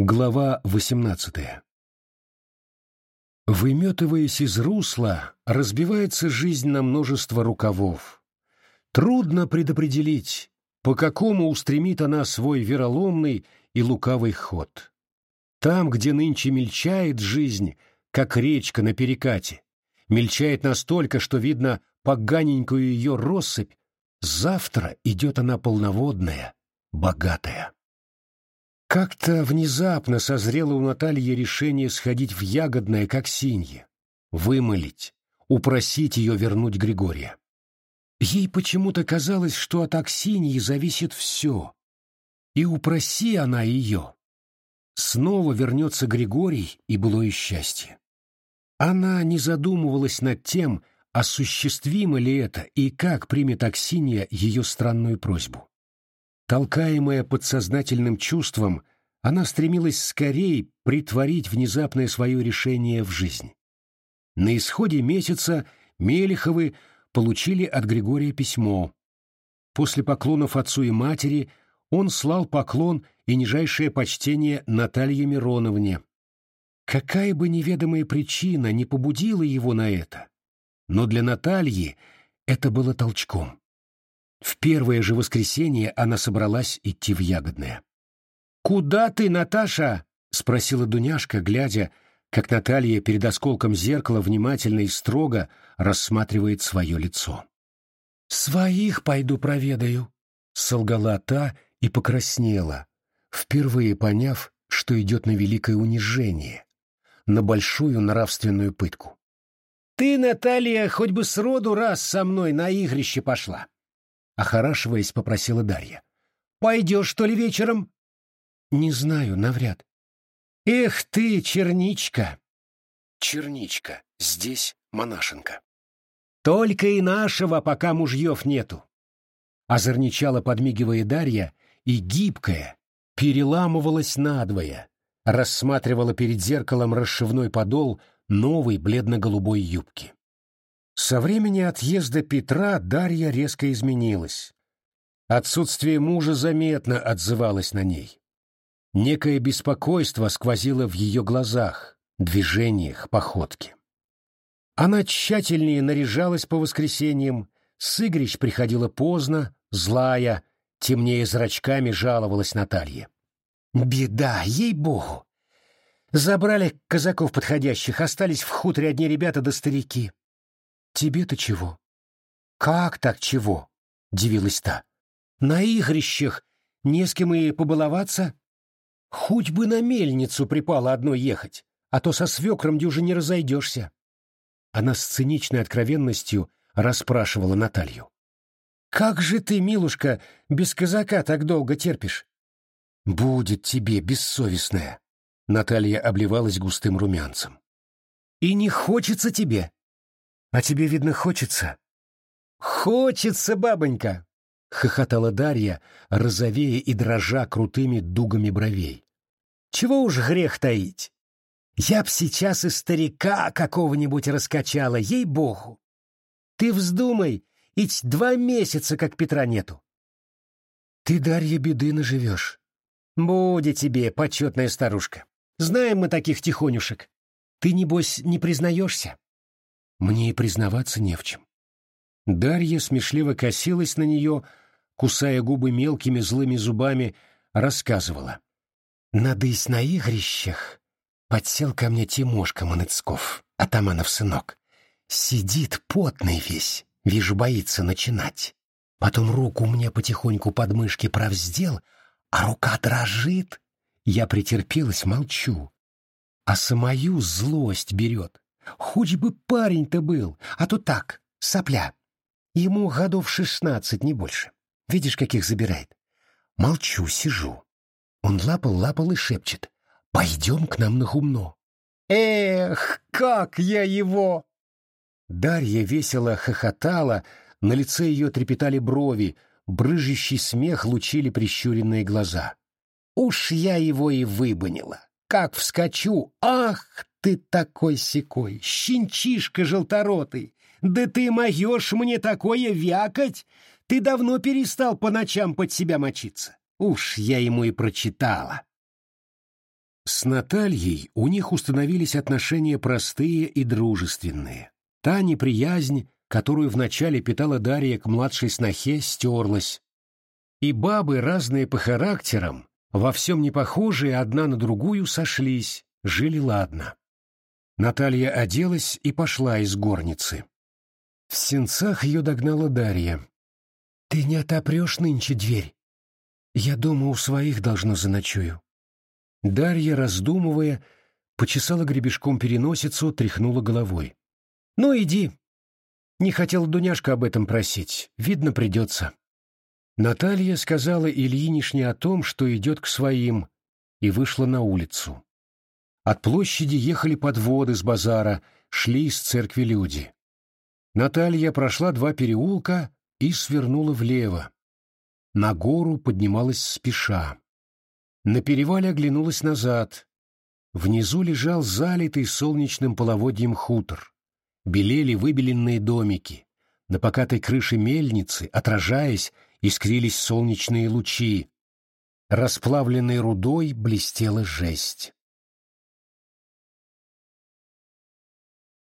Глава 18 Выметываясь из русла, разбивается жизнь на множество рукавов. Трудно предопределить, по какому устремит она свой вероломный и лукавый ход. Там, где нынче мельчает жизнь, как речка на перекате, мельчает настолько, что видно поганенькую ее россыпь, завтра идет она полноводная, богатая. Как-то внезапно созрело у Натальи решение сходить в Ягодное, как синье, вымолить, упросить ее вернуть Григория. Ей почему-то казалось, что от Аксиньи зависит все. И упроси она ее. Снова вернется Григорий и былое счастье. Она не задумывалась над тем, осуществимо ли это и как примет Аксинья ее странную просьбу. Толкаемая подсознательным чувством, она стремилась скорее притворить внезапное свое решение в жизнь. На исходе месяца Мелеховы получили от Григория письмо. После поклонов отцу и матери он слал поклон и нижайшее почтение Наталье Мироновне. Какая бы неведомая причина не побудила его на это, но для Натальи это было толчком. В первое же воскресенье она собралась идти в Ягодное. «Куда ты, Наташа?» — спросила Дуняшка, глядя, как Наталья перед осколком зеркала внимательно и строго рассматривает свое лицо. «Своих пойду проведаю», — солгала та и покраснела, впервые поняв, что идет на великое унижение, на большую нравственную пытку. «Ты, Наталья, хоть бы сроду раз со мной на игрище пошла охорашиваясь, попросила Дарья. «Пойдешь, что ли, вечером?» «Не знаю, навряд». «Эх ты, черничка!» «Черничка. Здесь монашенка». «Только и нашего, пока мужьев нету!» Озорничала, подмигивая Дарья, и гибкая, переламывалась надвое, рассматривала перед зеркалом расшивной подол новой бледно-голубой юбки. Со времени отъезда Петра Дарья резко изменилась. Отсутствие мужа заметно отзывалось на ней. Некое беспокойство сквозило в ее глазах, движениях, походке. Она тщательнее наряжалась по воскресеньям, Сыгрич приходила поздно, злая, темнее зрачками жаловалась Наталье. «Беда, ей-богу! Забрали казаков подходящих, остались в хуторе одни ребята да старики. Тебе-то чего? Как так чего? Дивилась та. На игрищах не с кем и побаловаться? Хоть бы на мельницу припало одной ехать, а то со свекром дюже не разойдешься. Она с циничной откровенностью расспрашивала Наталью. «Как же ты, милушка, без казака так долго терпишь?» «Будет тебе, бессовестная!» Наталья обливалась густым румянцем. «И не хочется тебе?» А тебе, видно, хочется? Хочется, бабонька! Хохотала Дарья, розовея и дрожа крутыми дугами бровей. Чего уж грех таить? Я б сейчас и старика какого-нибудь раскачала, ей-богу. Ты вздумай, ведь два месяца, как Петра нету. Ты, Дарья, беды наживешь. Будет тебе, почетная старушка. Знаем мы таких тихонюшек. Ты, небось, не признаешься? Мне и признаваться не в чем. Дарья смешливо косилась на нее, кусая губы мелкими злыми зубами, рассказывала. «Надысь на игрищах подсел ко мне Тимошка Маныцков, атаманов сынок. Сидит потный весь, вижу, боится начинать. Потом руку мне потихоньку под мышки провздел, а рука дрожит. Я претерпелась, молчу. А самую злость берет. Хоть бы парень-то был, а то так, сопля. Ему годов шестнадцать, не больше. Видишь, каких забирает? Молчу, сижу. Он лапал-лапал и шепчет. «Пойдем к нам на гумно». «Эх, как я его!» Дарья весело хохотала, на лице ее трепетали брови, брыжущий смех лучили прищуренные глаза. «Уж я его и выбонила! Как вскочу! Ах ты такой-сякой, щенчишка желторотый! Да ты моешь мне такое вякать! Ты давно перестал по ночам под себя мочиться. Уж я ему и прочитала. С Натальей у них установились отношения простые и дружественные. Та неприязнь, которую вначале питала Дарья к младшей снохе, стерлась. И бабы, разные по характерам, во всем не похожие одна на другую, сошлись, жили ладно. Наталья оделась и пошла из горницы. В сенцах ее догнала Дарья. «Ты не отопрешь нынче дверь? Я дома у своих должно заночую». Дарья, раздумывая, почесала гребешком переносицу, тряхнула головой. «Ну, иди. Не хотел Дуняшка об этом просить. Видно, придется». Наталья сказала Ильинишне о том, что идет к своим, и вышла на улицу. От площади ехали подводы с базара, шли из церкви люди. Наталья прошла два переулка и свернула влево. На гору поднималась спеша. На перевале оглянулась назад. Внизу лежал залитый солнечным половодьем хутор. Белели выбеленные домики. На покатой крыше мельницы, отражаясь, искрились солнечные лучи. Расплавленной рудой блестела жесть.